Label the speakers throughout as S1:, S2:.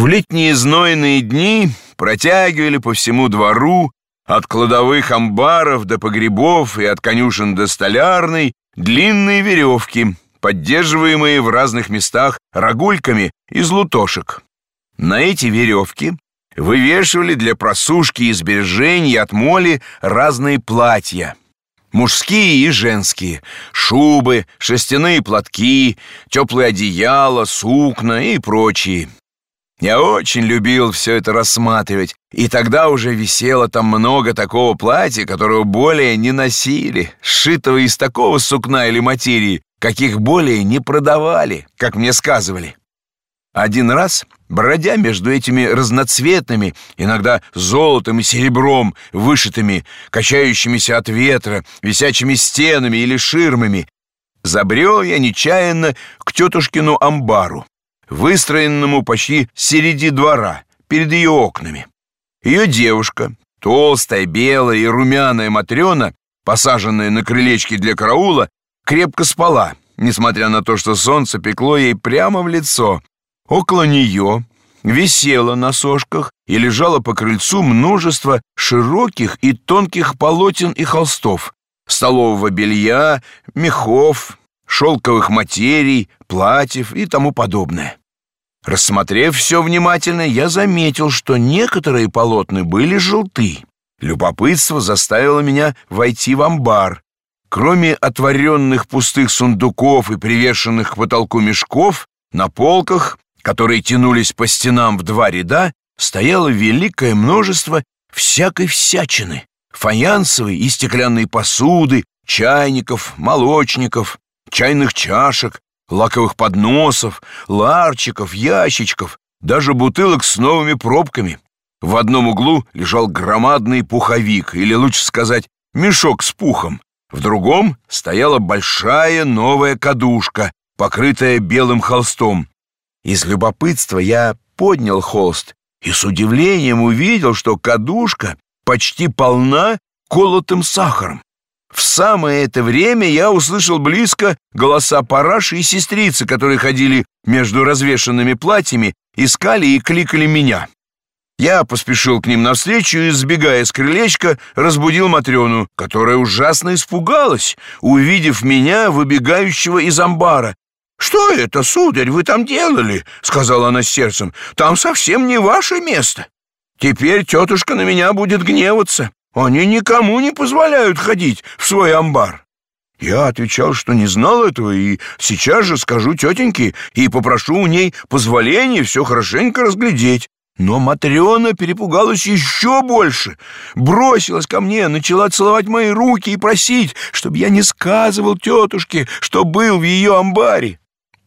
S1: В летние знойные дни протягивали по всему двору от кладовых амбаров до погребов и от конюшен до столярной длинные веревки, поддерживаемые в разных местах рогульками из лутошек. На эти веревки вывешивали для просушки и сбережения от моли разные платья. Мужские и женские, шубы, шерстяные платки, теплые одеяла, сукна и прочие. Я очень любил все это рассматривать, и тогда уже висело там много такого платья, которого более не носили, сшитого из такого сукна или материи, каких более не продавали, как мне сказывали. Один раз, бродя между этими разноцветными, иногда золотом и серебром, вышитыми, качающимися от ветра, висячими стенами или ширмами, забрел я нечаянно к тетушкину амбару выстроенному почти середи двора, перед ее окнами. Ее девушка, толстая, белая и румяная Матрена, посаженная на крылечке для караула, крепко спала, несмотря на то, что солнце пекло ей прямо в лицо. Около нее висело на сошках и лежало по крыльцу множество широких и тонких полотен и холстов, столового белья, мехов, шелковых материй, платьев и тому подобное. Рассмотрев все внимательно, я заметил, что некоторые полотна были желты. Любопытство заставило меня войти в амбар. Кроме отворенных пустых сундуков и привешенных к потолку мешков, на полках, которые тянулись по стенам в два ряда, стояло великое множество всякой всячины, фаянсовой и стеклянной посуды, чайников, молочников, чайных чашек, лаковых подносов, ларчиков, ящичков, даже бутылок с новыми пробками. В одном углу лежал громадный пуховик, или лучше сказать, мешок с пухом. В другом стояла большая новая кадушка, покрытая белым холстом. Из любопытства я поднял холст и с удивлением увидел, что кадушка почти полна колотым сахаром. В самое это время я услышал близко голоса параши и сестрицы, которые ходили между развешанными платьями, искали и кликали меня. Я поспешил к ним навстречу и, сбегая с крылечка, разбудил Матрёну, которая ужасно испугалась, увидев меня, выбегающего из амбара. «Что это, сударь, вы там делали?» — сказала она с сердцем. «Там совсем не ваше место. Теперь тетушка на меня будет гневаться. Они никому не позволяют ходить в свой амбар. Я отвечал, что не знал этого, и сейчас же скажу тетеньке и попрошу у ней позволения все хорошенько разглядеть. Но Матрена перепугалась еще больше, бросилась ко мне, начала целовать мои руки и просить, чтобы я не сказывал тетушке, что был в ее амбаре.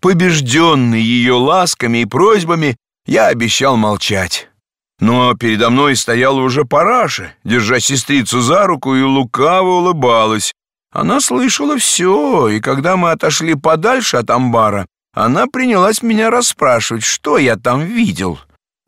S1: Побежденный ее ласками и просьбами, я обещал молчать. Но передо мной стояла уже параша, держа сестрицу за руку и лукаво улыбалась. Она слышала все, и когда мы отошли подальше от амбара, она принялась меня расспрашивать, что я там видел.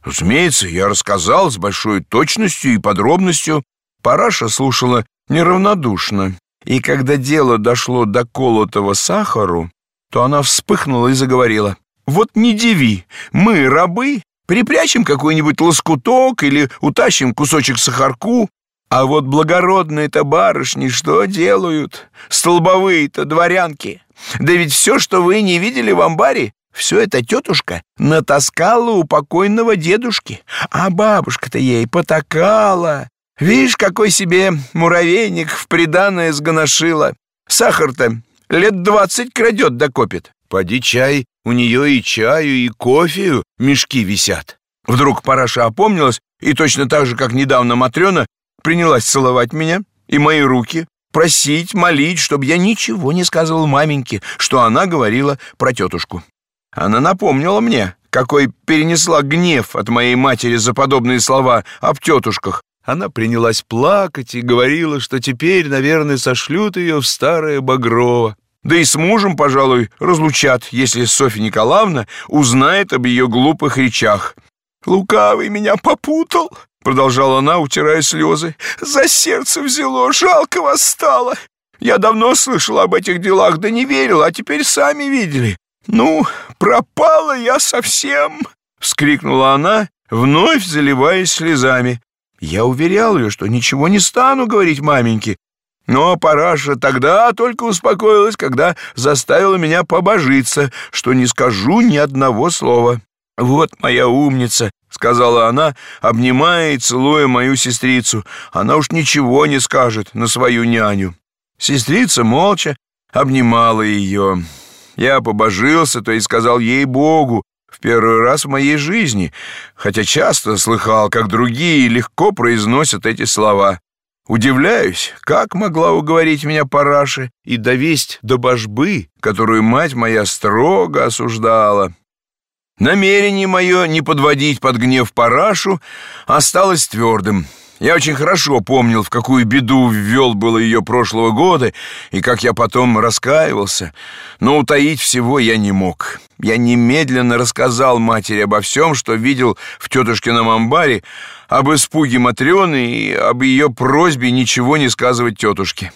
S1: Разумеется, я рассказал с большой точностью и подробностью. Параша слушала неравнодушно. И когда дело дошло до колотого сахару, то она вспыхнула и заговорила. «Вот не диви, мы, рабы, Припрячем какой-нибудь лоскуток или утащим кусочек сахарку. А вот благородные-то барышни что делают? Столбовые-то дворянки. Да ведь все, что вы не видели в амбаре, все это тетушка натаскала у покойного дедушки. А бабушка-то ей потакала. Видишь, какой себе муравейник в приданое сгоношила. Сахар-то лет двадцать крадет да копит. Поди чай, у нее и чаю, и кофею мешки висят. Вдруг Параша опомнилась и точно так же, как недавно Матрена, принялась целовать меня и мои руки, просить, молить, чтобы я ничего не сказывал маменьке, что она говорила про тетушку. Она напомнила мне, какой перенесла гнев от моей матери за подобные слова об тетушках. Она принялась плакать и говорила, что теперь, наверное, сошлют ее в старое Багрово. Да и с мужем, пожалуй, разлучат, если Софья Николаевна узнает об ее глупых речах. «Лукавый меня попутал», — продолжала она, утирая слезы. «За сердце взяло, жалко вас стало. Я давно слышала об этих делах, да не верила, а теперь сами видели. Ну, пропала я совсем». вскрикнула она, вновь заливаясь слезами. Я уверял ее, что ничего не стану говорить маменьке, но Параша тогда только успокоилась, когда заставила меня побожиться, что не скажу ни одного слова. «Вот моя умница», — сказала она, обнимая и целуя мою сестрицу. «Она уж ничего не скажет на свою няню». Сестрица молча обнимала ее. Я побожился, то и сказал ей Богу, в первый раз в моей жизни, хотя часто слыхал, как другие легко произносят эти слова. Удивляюсь, как могла уговорить меня Параши и довесть до божбы, которую мать моя строго осуждала. Намерение мое не подводить под гнев Парашу осталось твердым. Я очень хорошо помнил, в какую беду ввел было ее прошлого года, и как я потом раскаивался, но утаить всего я не мог. Я немедленно рассказал матери обо всем, что видел в тетушкином амбаре, об испуге Матрёны и об ее просьбе ничего не сказывать тетушке.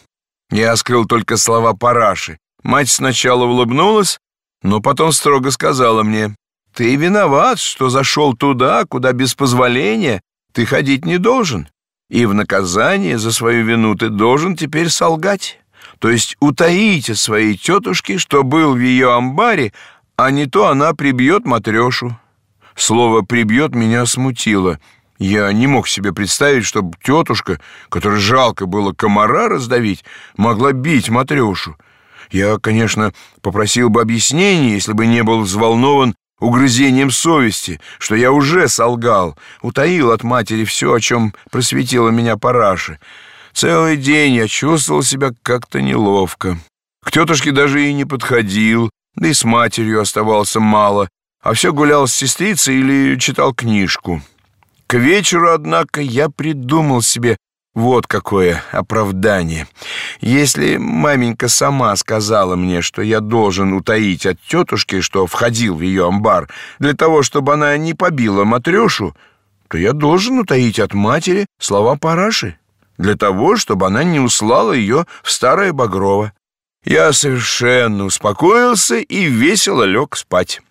S1: Я скрыл только слова Параши. Мать сначала улыбнулась, но потом строго сказала мне, «Ты виноват, что зашел туда, куда без позволения ты ходить не должен, и в наказание за свою вину ты должен теперь солгать, то есть утаить от своей тетушки, что был в ее амбаре, а не то она прибьет матрешу. Слово «прибьет» меня смутило. Я не мог себе представить, чтобы тетушка, которой жалко было комара раздавить, могла бить матрешу. Я, конечно, попросил бы объяснений, если бы не был взволнован угрызением совести, что я уже солгал, утаил от матери все, о чем просветила меня Параши. Целый день я чувствовал себя как-то неловко. К тетушке даже и не подходил, да и с матерью оставался мало, а все гулял с сестрицей или читал книжку. К вечеру, однако, я придумал себе вот какое оправдание. Если маменька сама сказала мне, что я должен утаить от тетушки, что входил в ее амбар, для того, чтобы она не побила Матрёшу, то я должен утаить от матери слова Параши, для того, чтобы она не услала ее в старое Багрово. Я совершенно успокоился и весело лег спать.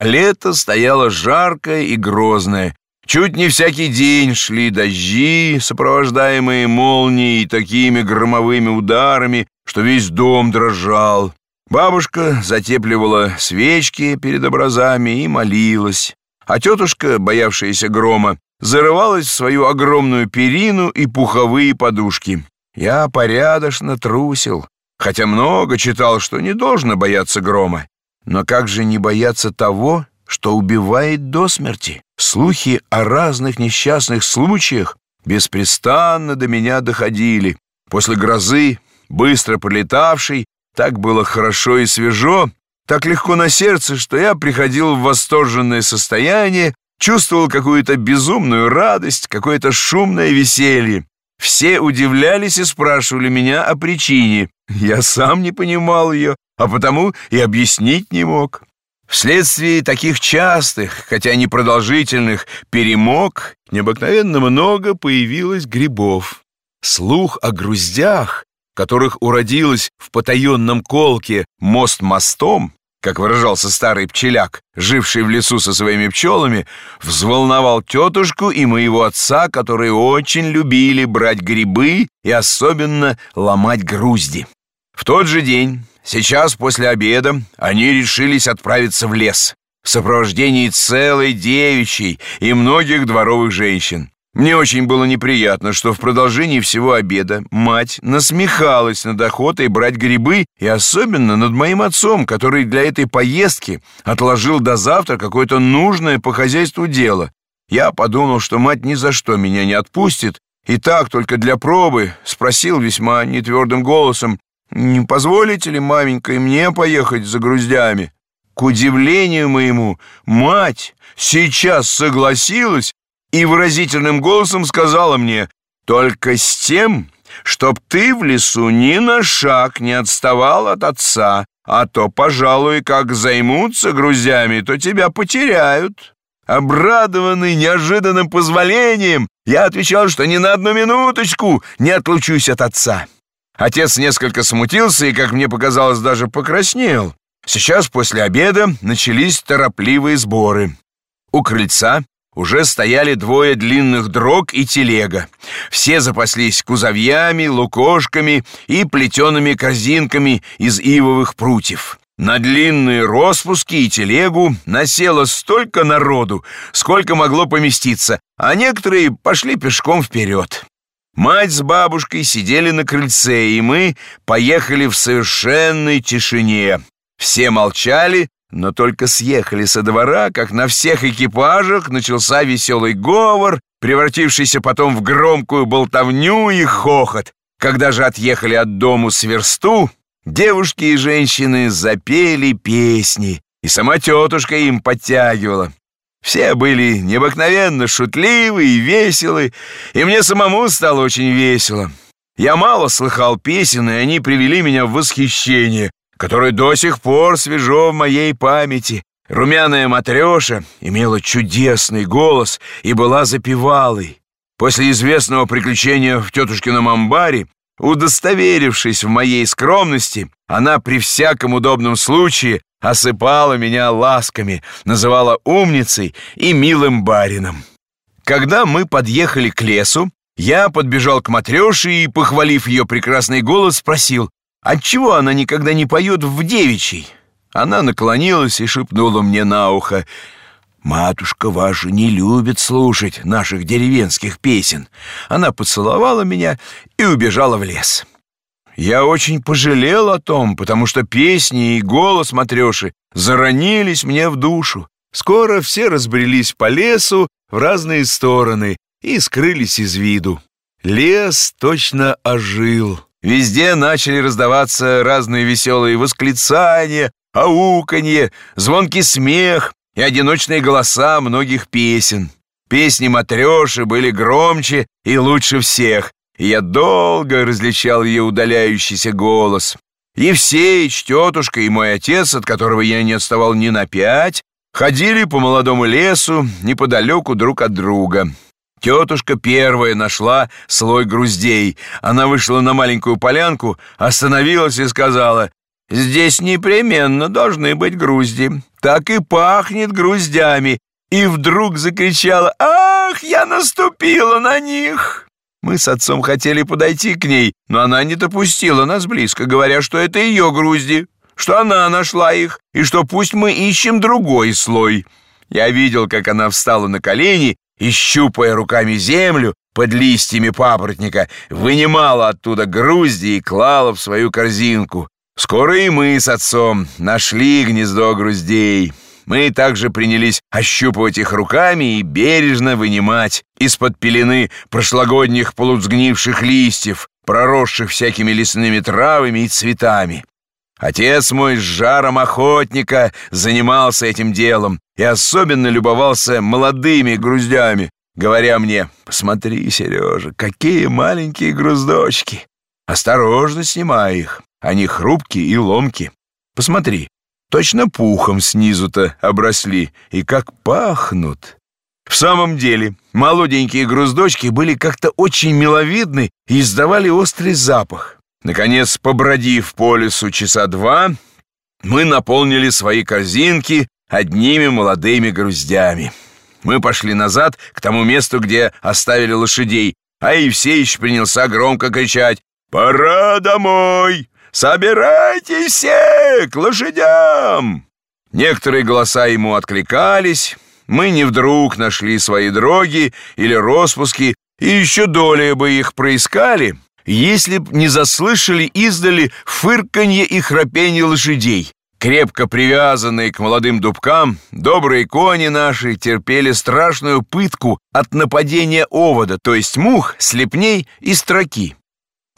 S1: Лето стояло жаркое и грозное, Чуть не всякий день шли дожди, сопровождаемые молнией такими громовыми ударами, что весь дом дрожал. Бабушка затепливала свечки перед образами и молилась, а тетушка, боявшаяся грома, зарывалась в свою огромную перину и пуховые подушки. Я порядочно трусил, хотя много читал, что не должно бояться грома. Но как же не бояться того, что убивает до смерти. Слухи о разных несчастных случаях беспрестанно до меня доходили. После грозы, быстро пролетавшей, так было хорошо и свежо, так легко на сердце, что я приходил в восторженное состояние, чувствовал какую-то безумную радость, какое-то шумное веселье. Все удивлялись и спрашивали меня о причине. Я сам не понимал ее, а потому и объяснить не мог. Вследствие таких частых, хотя не продолжительных, перемог необыкновенно много появилось грибов. Слух о груздях, которых уродилось в потаенном колке мост мостом, как выражался старый пчеляк, живший в лесу со своими пчелами, взволновал тетушку и моего отца, которые очень любили брать грибы и особенно ломать грузди. В тот же день Сейчас, после обеда, они решились отправиться в лес в сопровождении целой девичьей и многих дворовых женщин. Мне очень было неприятно, что в продолжении всего обеда мать насмехалась над охотой брать грибы и особенно над моим отцом, который для этой поездки отложил до завтра какое-то нужное по хозяйству дело. Я подумал, что мать ни за что меня не отпустит, и так только для пробы спросил весьма нетвердым голосом, не позволите ли, маменька, и мне поехать за груздями? К удивлению моему, мать сейчас согласилась и выразительным голосом сказала мне, «Только с тем, чтоб ты в лесу ни на шаг не отставал от отца, а то, пожалуй, как займутся грузями, то тебя потеряют». Обрадованный неожиданным позволением, я отвечал, что ни на одну минуточку не отлучусь от отца. Отец несколько смутился и, как мне показалось, даже покраснел. Сейчас, после обеда, начались торопливые сборы. У крыльца уже стояли двое длинных дрог и телега. Все запаслись кузовьями, лукошками и плетеными корзинками из ивовых прутьев. На длинные распуски и телегу насело столько народу, сколько могло поместиться, а некоторые пошли пешком вперед. Мать с бабушкой сидели на крыльце, и мы поехали в совершенной тишине. Все молчали, но только съехали со двора, как на всех экипажах начался веселый говор, превратившийся потом в громкую болтовню и хохот. Когда же отъехали от дому с версту, девушки и женщины запели песни, и сама тетушка им подтягивала. Все были необыкновенно шутливы и веселы, и мне самому стало очень весело. Я мало слыхал песен, и они привели меня в восхищение которое до сих пор свежо в моей памяти. Румяная Матреша имела чудесный голос и была запевалой. После известного приключения в тетушкином амбаре, удостоверившись в моей скромности, она при всяком удобном случае осыпала меня ласками, называла умницей и милым барином. Когда мы подъехали к лесу, я подбежал к Матрёше и, похвалив ее прекрасный голос, спросил, Отчего она никогда не поет в девичьей? Она наклонилась и шепнула мне на ухо. «Матушка ваша не любит слушать наших деревенских песен». Она поцеловала меня и убежала в лес. Я очень пожалел о том, потому что песни и голос Матрёши заронились мне в душу. Скоро все разбрелись по лесу в разные стороны и скрылись из виду. Лес точно ожил. Везде начали раздаваться разные веселые восклицания, ауканье, звонкий смех и одиночные голоса многих песен. Песни Матреши были громче и лучше всех, и я долго различал ее удаляющийся голос. Евсеич, тетушка и мой отец, от которого я не отставал ни на пять, ходили по молодому лесу неподалеку друг от друга. Тетушка первая нашла слой груздей. Она вышла на маленькую полянку, остановилась и сказала, «Здесь непременно должны быть грузди. Так и пахнет груздями». И вдруг закричала, «Ах, я наступила на них!» Мы с отцом хотели подойти к ней, но она не допустила нас близко, говоря, что это ее грузди, что она нашла их, и что пусть мы ищем другой слой. Я видел, как она встала на колени и, щупая руками землю под листьями папоротника, вынимала оттуда грузди и клала в свою корзинку. Скоро и мы с отцом нашли гнездо груздей. Мы также принялись ощупывать их руками и бережно вынимать из-под пелены прошлогодних полусгнивших листьев, проросших всякими лесными травами и цветами. Отец мой с жаром охотника занимался этим делом и особенно любовался молодыми груздями, говоря мне, «Посмотри, Сережа, какие маленькие груздочки! Осторожно снимай их, они хрупкие и ломкие. Посмотри, точно пухом снизу-то обросли, и как пахнут!» В самом деле, молоденькие груздочки были как-то очень миловидны и издавали острый запах. Наконец, побродив по лесу часа два, мы наполнили свои корзинки одними молодыми груздями. Мы пошли назад к тому месту, где оставили лошадей, а Евсеич принялся громко кричать «Пора домой! Собирайтесь все к лошадям!» Некоторые голоса ему откликались, мы не вдруг нашли свои дроги или распуски, и еще долее бы их проискали — если б не заслышали издали фырканье и храпенье лошадей. Крепко привязанные к молодым дубкам, добрые кони наши терпели страшную пытку от нападения овода, то есть мух, слепней и строки.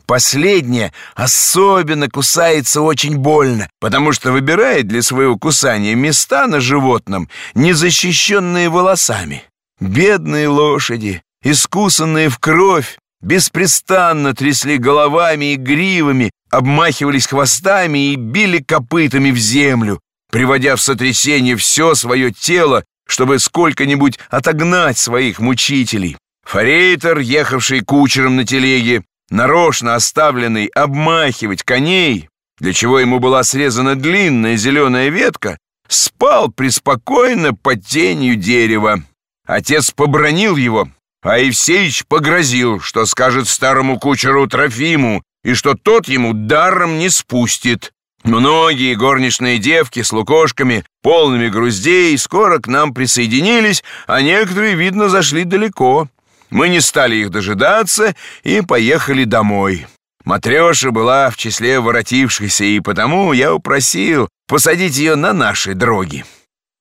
S1: Последнее особенно кусается очень больно, потому что выбирает для своего кусания места на животном, не защищенные волосами. Бедные лошади, искусанные в кровь, беспрестанно трясли головами и гривами, обмахивались хвостами и били копытами в землю, приводя в сотрясение все свое тело, чтобы сколько-нибудь отогнать своих мучителей. Форейтер, ехавший кучером на телеге, нарочно оставленный обмахивать коней, для чего ему была срезана длинная зеленая ветка, спал преспокойно под тенью дерева. Отец побронил его, а Евсеич погрозил, что скажет старому кучеру Трофиму, и что тот ему даром не спустит. Многие горничные девки с лукошками, полными груздей, скоро к нам присоединились, а некоторые, видно, зашли далеко. Мы не стали их дожидаться и поехали домой. Матреша была в числе воротившихся, и потому я упросил посадить ее на наши дроги.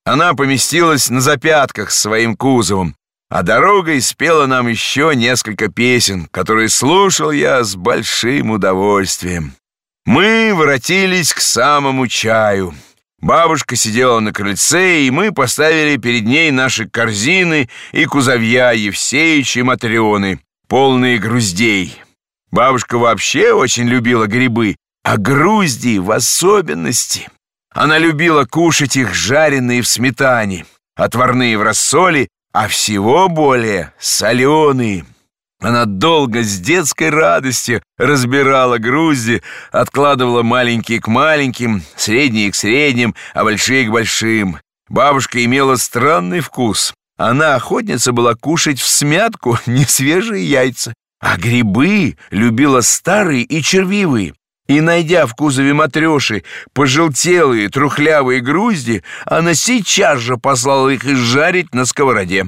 S1: Она поместилась на запятках с своим кузовом, а дорогой спела нам еще несколько песен, которые слушал я с большим удовольствием. Мы воротились к самому чаю. Бабушка сидела на крыльце, и мы поставили перед ней наши корзины и кузовья Евсеич и Матрёны, полные груздей. Бабушка вообще очень любила грибы, а грузди в особенности. Она любила кушать их жареные в сметане, отварные в рассоле, а всего более соленые. Она долго с детской радостью разбирала грузди, откладывала маленькие к маленьким, средние к средним, а большие к большим. Бабушка имела странный вкус. Она охотница была кушать в смятку несвежие яйца, а грибы любила старые и червивые. И, найдя в кузове матреши пожелтелые трухлявые грузди, она сейчас же послала их изжарить на сковороде.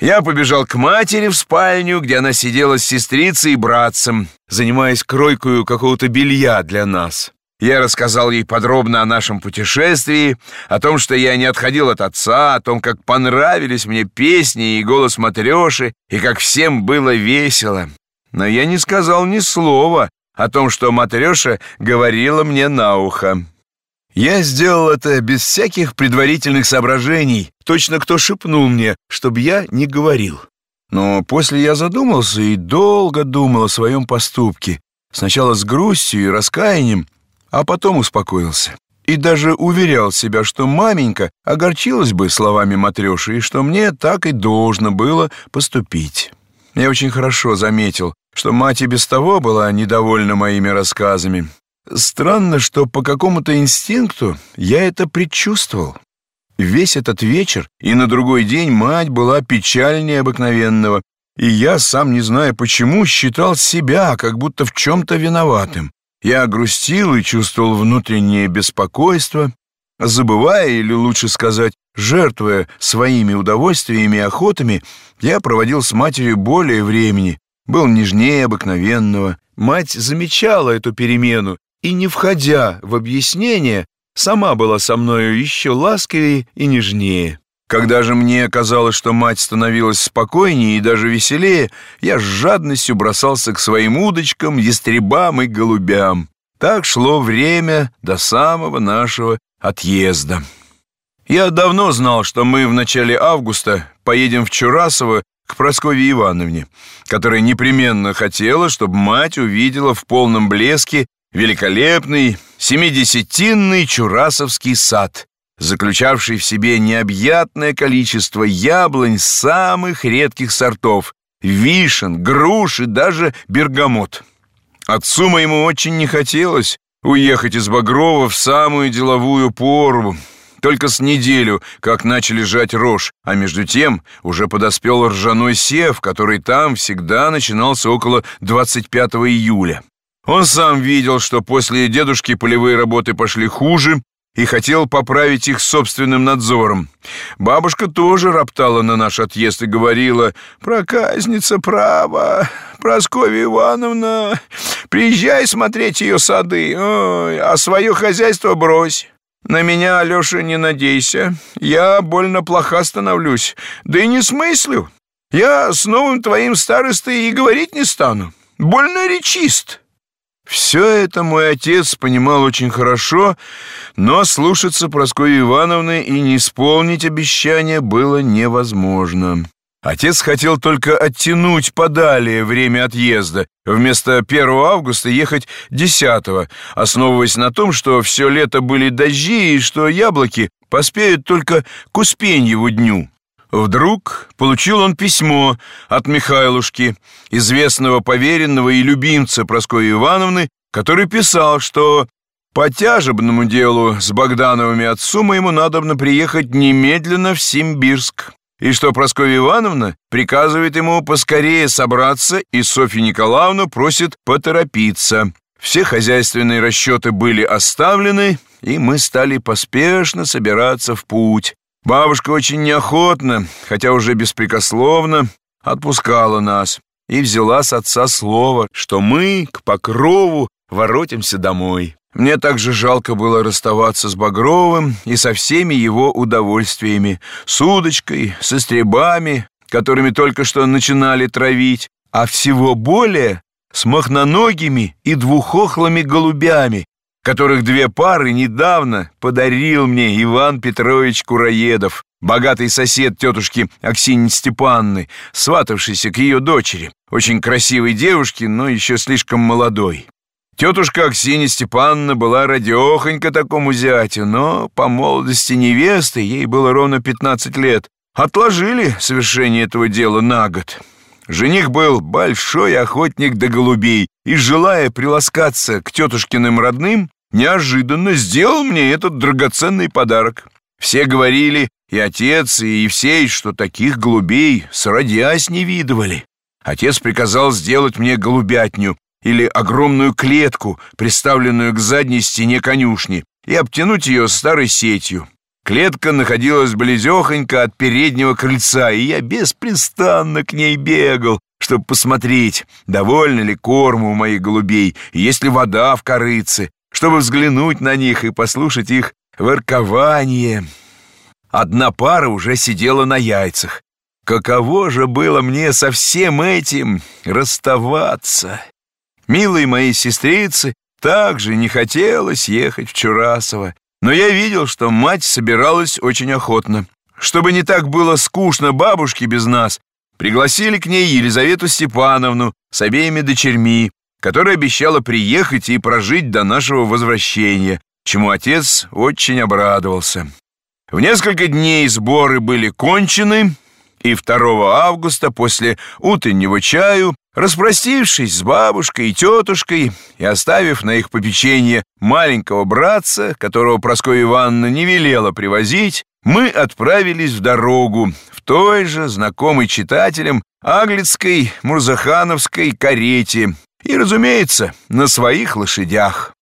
S1: Я побежал к матери в спальню, где она сидела с сестрицей и братцем, занимаясь кройкою какого-то белья для нас. Я рассказал ей подробно о нашем путешествии, о том, что я не отходил от отца, о том, как понравились мне песни и голос Матреши, и как всем было весело. Но я не сказал ни слова о том, что Матреша говорила мне на ухо. Я сделал это без всяких предварительных соображений, точно кто шепнул мне, чтобы я не говорил. Но после я задумался и долго думал о своем поступке, сначала с грустью и раскаянием, а потом успокоился. И даже уверял себя, что маменька огорчилась бы словами Матрёши, и что мне так и должно было поступить. Я очень хорошо заметил, что мать и без того была недовольна моими рассказами, Странно, что по какому-то инстинкту я это предчувствовал. Весь этот вечер и на другой день мать была печальнее обыкновенного, и я, сам не зная почему, считал себя как будто в чем-то виноватым. Я грустил и чувствовал внутреннее беспокойство, забывая, или лучше сказать, жертвуя своими удовольствиями и охотами, я проводил с матерью более времени, был нежнее обыкновенного. Мать замечала эту перемену и, не входя в объяснение, сама была со мною еще ласковее и нежнее. Когда же мне казалось, что мать становилась спокойнее и даже веселее, я с жадностью бросался к своим удочкам, ястребам и голубям. Так шло время до самого нашего отъезда. Я давно знал, что мы в начале августа поедем в Чурасово к Прасковье Ивановне, которая непременно хотела, чтобы мать увидела в полном блеске великолепный семидесятинный Чурасовский сад, заключавший в себе необъятное количество яблонь самых редких сортов, вишен, груш и даже бергамот. Отцу моему очень не хотелось уехать из Багрова в самую деловую пору, только с неделю, как начали жать рожь, а между тем уже подоспел ржаной сев, который там всегда начинался около 25 июля. Он сам видел, что после дедушки полевые работы пошли хуже, и хотел поправить их собственным надзором. Бабушка тоже роптала на наш отъезд и говорила, «Проказница права, Прасковья Ивановна, приезжай смотреть ее сады, Ой, а свое хозяйство брось». На меня, Алёша, не надейся. Я больно плоха становлюсь. Да и не смыслю. Я с новым твоим старостой и говорить не стану. Больно речист. Все это мой отец понимал очень хорошо, но слушаться Прасковьи Ивановны и не исполнить обещания было невозможно. Отец хотел только оттянуть подалее время отъезда, вместо 1 августа ехать 10 основываясь на том, что все лето были дожди и что яблоки поспеют только к Успеньеву дню. Вдруг получил он письмо от Михайлушки, известного поверенного и любимца Прасковьи Ивановны, который писал, что По тяжебному делу с Богдановыми отцу моему надобно приехать немедленно в Симбирск. И что Прасковья Ивановна приказывает ему поскорее собраться, и Софью Николаевну просит поторопиться. Все хозяйственные расчеты были оставлены, и мы стали поспешно собираться в путь. Бабушка очень неохотно, хотя уже беспрекословно, отпускала нас и взяла с отца слово, что мы к Покрову воротимся домой. Мне также жалко было расставаться с Багровым и со всеми его удовольствиями, с удочкой, со стребами, которыми только что начинали травить, а всего более с махноногими и двухохлыми голубями, которых две пары недавно подарил мне Иван Петрович Кураедов, богатый сосед тетушки Аксиньи Степанны, сватавшийся к ее дочери, очень красивой девушке, но еще слишком молодой. Тетушка Аксинья Степановна была радехонька такому зятю, но по молодости невесты, ей было ровно 15 лет, отложили совершение этого дела на год. Жених был большой охотник до голубей и, желая приласкаться к тетушкиным родным, неожиданно сделал мне этот драгоценный подарок. Все говорили, и отец, и Евсей, что таких голубей сродясь не видывали. Отец приказал сделать мне голубятню или огромную клетку, приставленную к задней стене конюшни, и обтянуть ее старой сетью. Клетка находилась близехонько от переднего крыльца, и я беспрестанно к ней бегал, чтобы посмотреть, довольны ли корму у моих голубей, есть ли вода в корыце, чтобы взглянуть на них и послушать их воркование. Одна пара уже сидела на яйцах. Каково же было мне со всем этим расставаться? Милые мои сестрицы также не хотелось ехать в Чурасово, но я видел, что мать собиралась очень охотно. Чтобы не так было скучно бабушке без нас, пригласили к ней Елизавету Степановну с обеими дочерьми, которая обещала приехать и прожить до нашего возвращения, чему отец очень обрадовался. В несколько дней сборы были кончены, и 2 августа после утреннего чаю Распростившись с бабушкой и тетушкой и оставив на их попечение маленького братца, которого Прасковья Ивановна не велела привозить, мы отправились в дорогу в той же знакомой читателям Аглицкой Мурзахановской карете и, разумеется, на своих лошадях.